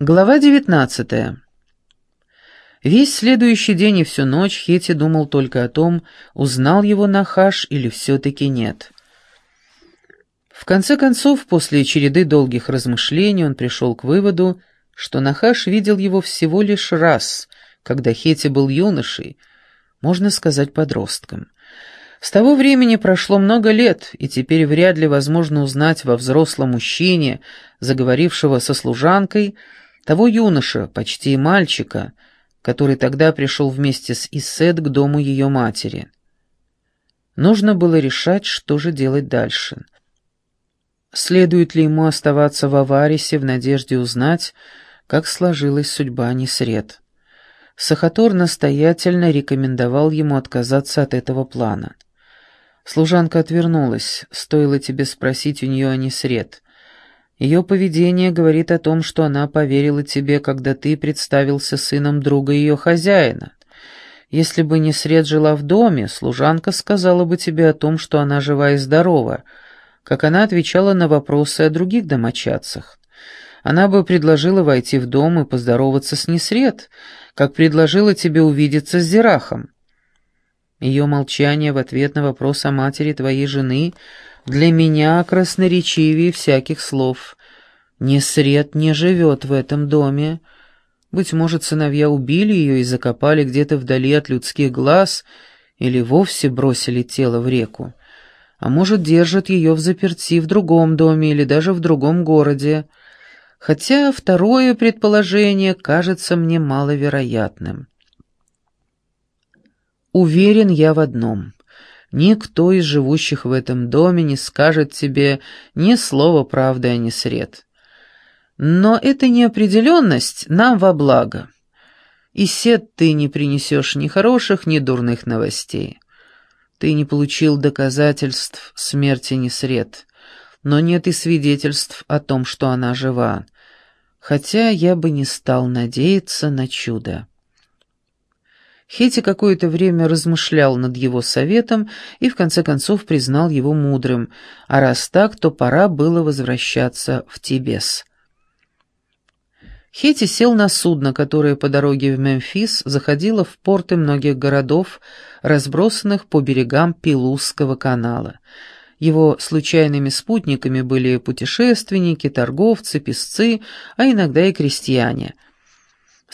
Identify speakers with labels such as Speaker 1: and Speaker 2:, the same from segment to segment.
Speaker 1: Глава девятнадцатая. Весь следующий день и всю ночь Хети думал только о том, узнал его Нахаш или все-таки нет. В конце концов, после череды долгих размышлений, он пришел к выводу, что Нахаш видел его всего лишь раз, когда Хети был юношей, можно сказать, подростком. С того времени прошло много лет, и теперь вряд ли возможно узнать во взрослом мужчине, заговорившего со служанкой, того юноша, почти мальчика, который тогда пришел вместе с Исет к дому ее матери. Нужно было решать, что же делать дальше. Следует ли ему оставаться в Аварисе в надежде узнать, как сложилась судьба Несред. Сахатор настоятельно рекомендовал ему отказаться от этого плана. Служанка отвернулась, стоило тебе спросить у нее о Несред. Ее поведение говорит о том, что она поверила тебе, когда ты представился сыном друга ее хозяина. Если бы Несред жила в доме, служанка сказала бы тебе о том, что она жива и здорова, как она отвечала на вопросы о других домочадцах. Она бы предложила войти в дом и поздороваться с Несред, как предложила тебе увидеться с Зирахом. Ее молчание в ответ на вопрос о матери твоей жены для меня красноречивее всяких слов. Несред не живет в этом доме. Быть может, сыновья убили ее и закопали где-то вдали от людских глаз или вовсе бросили тело в реку. А может, держат ее в заперти в другом доме или даже в другом городе. Хотя второе предположение кажется мне маловероятным. Уверен я в одном. Никто из живущих в этом доме не скажет тебе ни слова правды о Несред. Но эта неопределенность нам во благо. И сед ты не принесешь ни хороших, ни дурных новостей. Ты не получил доказательств смерти Несред, но нет и свидетельств о том, что она жива, хотя я бы не стал надеяться на чудо. Хети какое-то время размышлял над его советом и в конце концов признал его мудрым, а раз так, то пора было возвращаться в Тибес. Хети сел на судно, которое по дороге в Мемфис заходило в порты многих городов, разбросанных по берегам Пилузского канала. Его случайными спутниками были путешественники, торговцы, песцы, а иногда и крестьяне –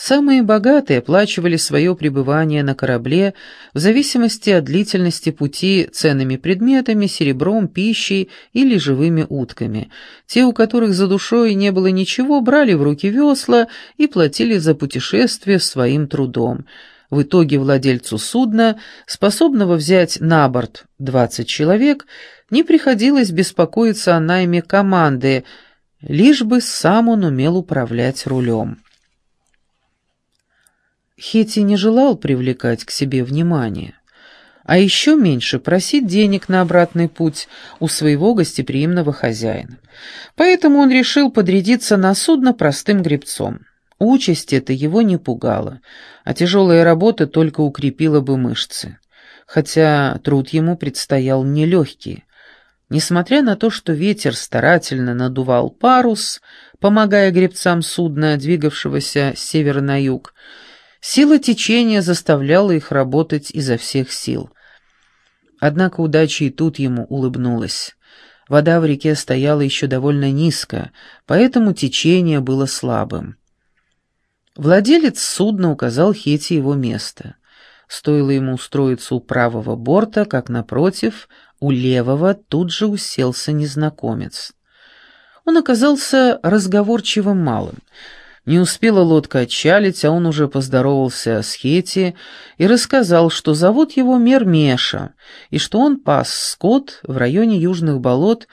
Speaker 1: Самые богатые оплачивали свое пребывание на корабле в зависимости от длительности пути ценными предметами, серебром, пищей или живыми утками. Те, у которых за душой не было ничего, брали в руки весла и платили за путешествие своим трудом. В итоге владельцу судна, способного взять на борт 20 человек, не приходилось беспокоиться о найме команды, лишь бы сам он умел управлять рулем. Хети не желал привлекать к себе внимание, а еще меньше просить денег на обратный путь у своего гостеприимного хозяина. Поэтому он решил подрядиться на судно простым гребцом. Участь эта его не пугала, а тяжелая работа только укрепила бы мышцы. Хотя труд ему предстоял нелегкий. Несмотря на то, что ветер старательно надувал парус, помогая гребцам судна, двигавшегося с севера на юг, Сила течения заставляла их работать изо всех сил. Однако удача и тут ему улыбнулась. Вода в реке стояла еще довольно низко, поэтому течение было слабым. Владелец судна указал Хете его место. Стоило ему устроиться у правого борта, как напротив, у левого тут же уселся незнакомец. Он оказался разговорчивым малым — не успела лодка отчалить, а он уже поздоровался с Хети и рассказал, что зовут его Мермеша, и что он пас скот в районе Южных болот,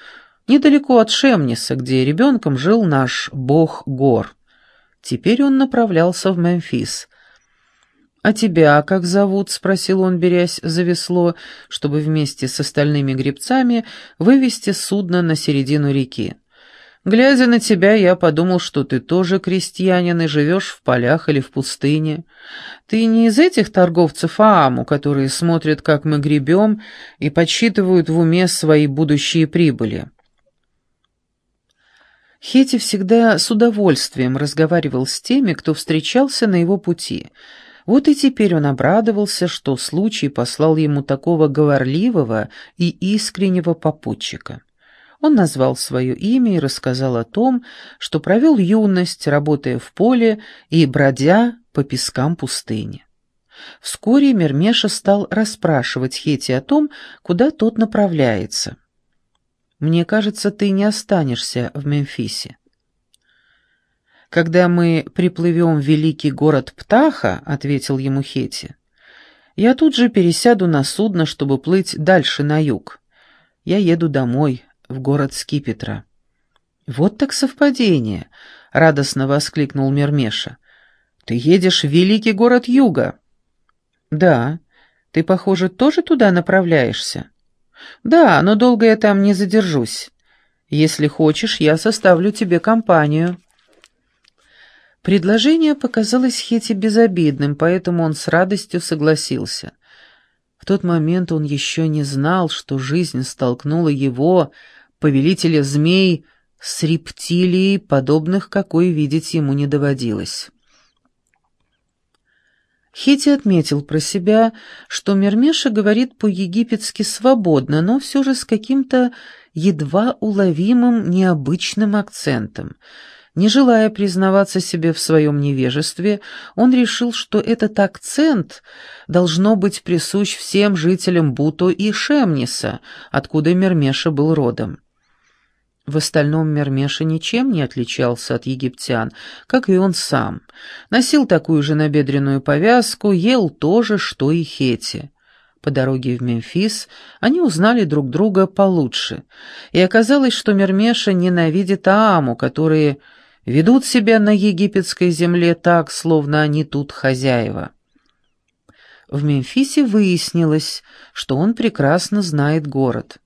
Speaker 1: недалеко от Шемниса, где ребенком жил наш бог гор. Теперь он направлялся в Мемфис. «А тебя как зовут?» — спросил он, берясь за весло, чтобы вместе с остальными гребцами вывести судно на середину реки. Глядя на тебя, я подумал, что ты тоже крестьянин и живешь в полях или в пустыне. Ты не из этих торговцев Ааму, которые смотрят, как мы гребем, и подсчитывают в уме свои будущие прибыли. Хети всегда с удовольствием разговаривал с теми, кто встречался на его пути. Вот и теперь он обрадовался, что случай послал ему такого говорливого и искреннего попутчика. Он назвал свое имя и рассказал о том, что провел юность, работая в поле и бродя по пескам пустыни. Вскоре Мермеша стал расспрашивать Хети о том, куда тот направляется. «Мне кажется, ты не останешься в Мемфисе». «Когда мы приплывем в великий город Птаха», — ответил ему Хети, — «я тут же пересяду на судно, чтобы плыть дальше на юг. Я еду домой, в город Скипетра». «Вот так совпадение!» — радостно воскликнул Мермеша. «Ты едешь в великий город юга». «Да. Ты, похоже, тоже туда направляешься?» «Да, но долго я там не задержусь. Если хочешь, я составлю тебе компанию». Предложение показалось Хете безобидным, поэтому он с радостью согласился. В тот момент он еще не знал, что жизнь столкнула его, повелителя змей, с рептилией, подобных какой видеть ему не доводилось. Хити отметил про себя, что Мермеша говорит по-египетски свободно, но все же с каким-то едва уловимым необычным акцентом. Не желая признаваться себе в своем невежестве, он решил, что этот акцент должно быть присущ всем жителям Буту и Шемниса, откуда Мермеша был родом. В остальном Мермеша ничем не отличался от египтян, как и он сам. Носил такую же набедренную повязку, ел то же, что и Хети. По дороге в Мемфис они узнали друг друга получше, и оказалось, что Мермеша ненавидит Ааму, которые ведут себя на египетской земле так, словно они тут хозяева. В Мемфисе выяснилось, что он прекрасно знает город.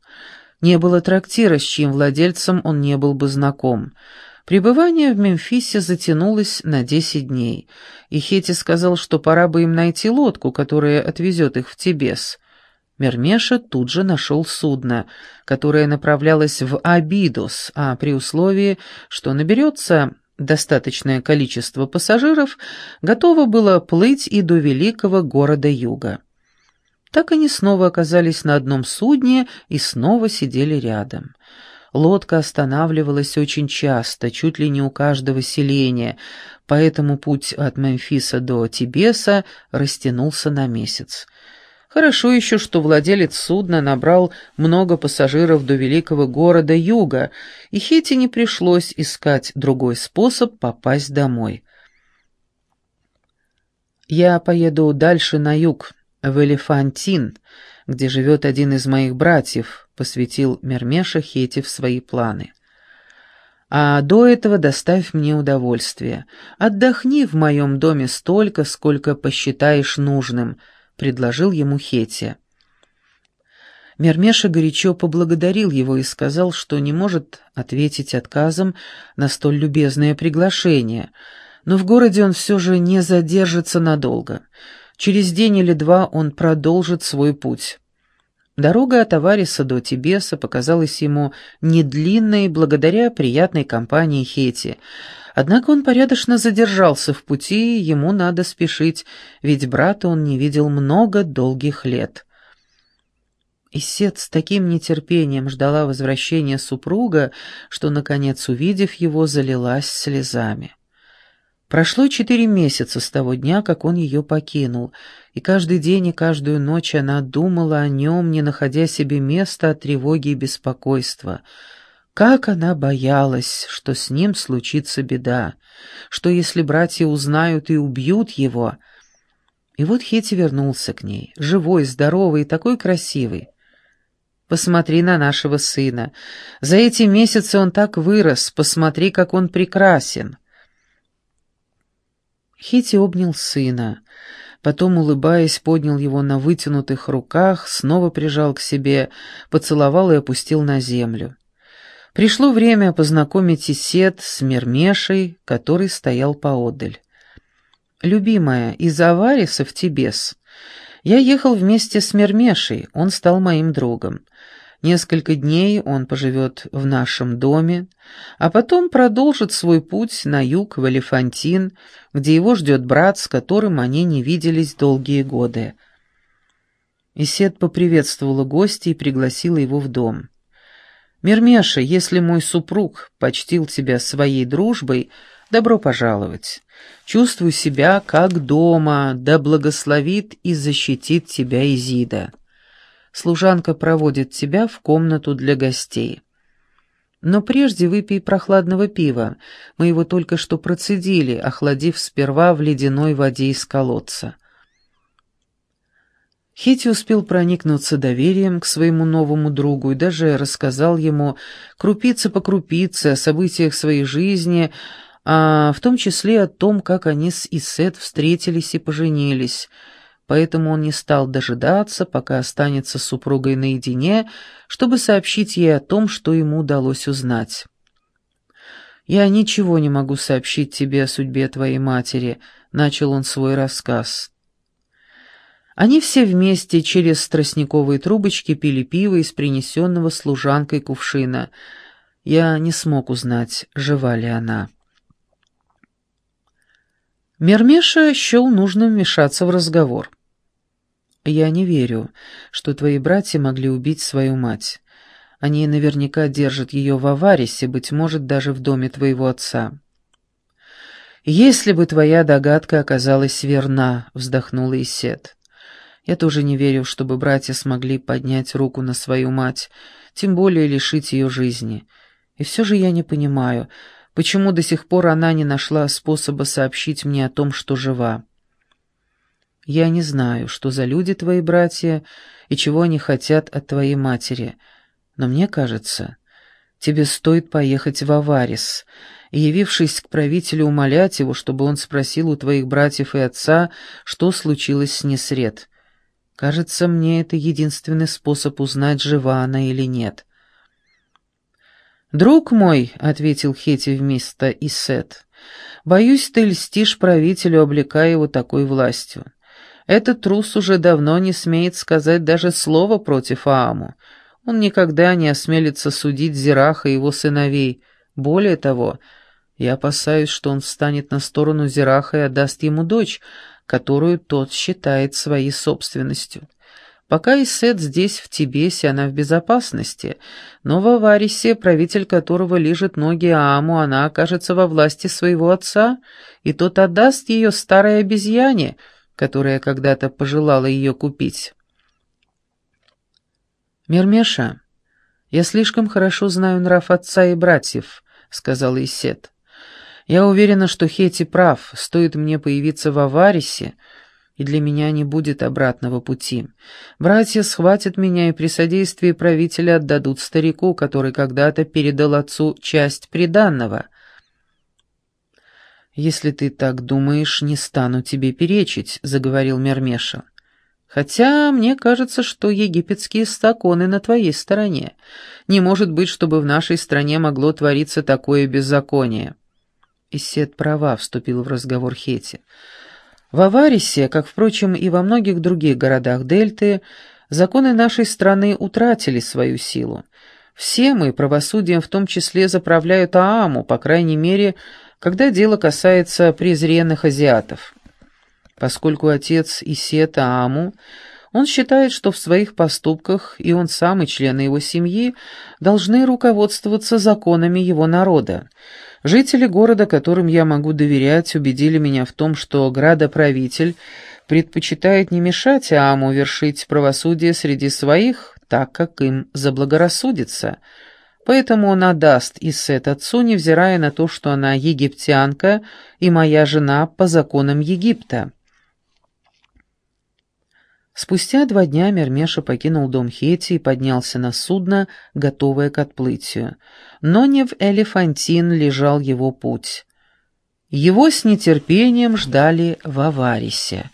Speaker 1: Не было трактира, с чьим владельцем он не был бы знаком. Пребывание в Мемфисе затянулось на десять дней, и Хети сказал, что пора бы им найти лодку, которая отвезет их в Тибес. Мермеша тут же нашел судно, которое направлялось в Абидос, а при условии, что наберется достаточное количество пассажиров, готово было плыть и до великого города Юга. Так они снова оказались на одном судне и снова сидели рядом. Лодка останавливалась очень часто, чуть ли не у каждого селения, поэтому путь от Мемфиса до Тибеса растянулся на месяц. Хорошо еще, что владелец судна набрал много пассажиров до великого города Юга, и Хете не пришлось искать другой способ попасть домой. «Я поеду дальше на юг», в Элефантин, где живет один из моих братьев», — посвятил Мермеша Хети в свои планы. «А до этого доставь мне удовольствие. Отдохни в моем доме столько, сколько посчитаешь нужным», — предложил ему Хети. Мермеша горячо поблагодарил его и сказал, что не может ответить отказом на столь любезное приглашение, но в городе он все же не задержится надолго — Через день или два он продолжит свой путь. Дорога от Авариса до Тибеса показалась ему недлинной благодаря приятной компании Хети. Однако он порядочно задержался в пути, ему надо спешить, ведь брата он не видел много долгих лет. Исет с таким нетерпением ждала возвращения супруга, что, наконец, увидев его, залилась слезами. Прошло четыре месяца с того дня, как он ее покинул, и каждый день и каждую ночь она думала о нем, не находя себе места от тревоги и беспокойства. Как она боялась, что с ним случится беда, что если братья узнают и убьют его... И вот Хети вернулся к ней, живой, здоровый и такой красивый. Посмотри на нашего сына. За эти месяцы он так вырос, посмотри, как он прекрасен. Хити обнял сына, потом, улыбаясь, поднял его на вытянутых руках, снова прижал к себе, поцеловал и опустил на землю. Пришло время познакомить Исет с Мермешей, который стоял поодаль. «Любимая, из Авариса в Тибес. Я ехал вместе с Мермешей, он стал моим другом. Несколько дней он поживет в нашем доме, а потом продолжит свой путь на юг в Элефантин, где его ждет брат, с которым они не виделись долгие годы. Исет поприветствовала гостя и пригласила его в дом. «Мермеша, если мой супруг почтил тебя своей дружбой, добро пожаловать. Чувствую себя как дома, да благословит и защитит тебя Изида» служанка проводит тебя в комнату для гостей. Но прежде выпей прохладного пива, мы его только что процедили, охладив сперва в ледяной воде из колодца. Хити успел проникнуться доверием к своему новому другу и даже рассказал ему крупица по крупице о событиях своей жизни, а в том числе о том, как они с Исет встретились и поженились — поэтому он не стал дожидаться, пока останется с супругой наедине, чтобы сообщить ей о том, что ему удалось узнать. «Я ничего не могу сообщить тебе о судьбе твоей матери», — начал он свой рассказ. Они все вместе через тростниковые трубочки пили пиво из принесенного служанкой кувшина. Я не смог узнать, жива ли она. Мермеша счел нужным вмешаться в разговор. «Я не верю, что твои братья могли убить свою мать. Они наверняка держат ее в Аварисе, быть может, даже в доме твоего отца». «Если бы твоя догадка оказалась верна», — вздохнула Исет. «Я тоже не верю, чтобы братья смогли поднять руку на свою мать, тем более лишить ее жизни. И все же я не понимаю, почему до сих пор она не нашла способа сообщить мне о том, что жива. Я не знаю, что за люди твои братья и чего они хотят от твоей матери, но мне кажется, тебе стоит поехать в Аварис и, явившись к правителю, умолять его, чтобы он спросил у твоих братьев и отца, что случилось с Несред. Кажется, мне это единственный способ узнать, жива она или нет». «Друг мой», — ответил Хети вместо Исет, — «боюсь, ты льстишь правителю, облекая его такой властью. Этот трус уже давно не смеет сказать даже слова против Ааму. Он никогда не осмелится судить Зираха и его сыновей. Более того, я опасаюсь, что он встанет на сторону Зираха и отдаст ему дочь, которую тот считает своей собственностью. Пока Исет здесь, в Тибесе, она в безопасности, но в Аварисе, правитель которого лежит ноги Ааму, она окажется во власти своего отца, и тот отдаст ее старой обезьяне, которая когда-то пожелала ее купить. «Мермеша, я слишком хорошо знаю нрав отца и братьев», — сказала Исет. «Я уверена, что Хети прав, стоит мне появиться в Аварисе, — и для меня не будет обратного пути. Братья схватят меня и при содействии правителя отдадут старику, который когда-то передал отцу часть приданного. «Если ты так думаешь, не стану тебе перечить», — заговорил Мермеша. «Хотя мне кажется, что египетские законы на твоей стороне. Не может быть, чтобы в нашей стране могло твориться такое беззаконие». Исет права, — вступил в разговор Хети. В Аварисе, как, впрочем, и во многих других городах Дельты, законы нашей страны утратили свою силу. Все мы правосудием в том числе заправляют Ааму, по крайней мере, когда дело касается презренных азиатов. Поскольку отец Исет Ааму, он считает, что в своих поступках и он сам, и члены его семьи должны руководствоваться законами его народа. Жители города, которым я могу доверять, убедили меня в том, что градоправитель предпочитает не мешать Ааму вершить правосудие среди своих, так как им заблагорассудится. Поэтому он отдаст Исет отцу, невзирая на то, что она египтянка и моя жена по законам Египта. Спустя два дня Мермеша покинул дом Хети и поднялся на судно, готовое к отплытию. Но не в Элефантин лежал его путь. Его с нетерпением ждали в Аварисе.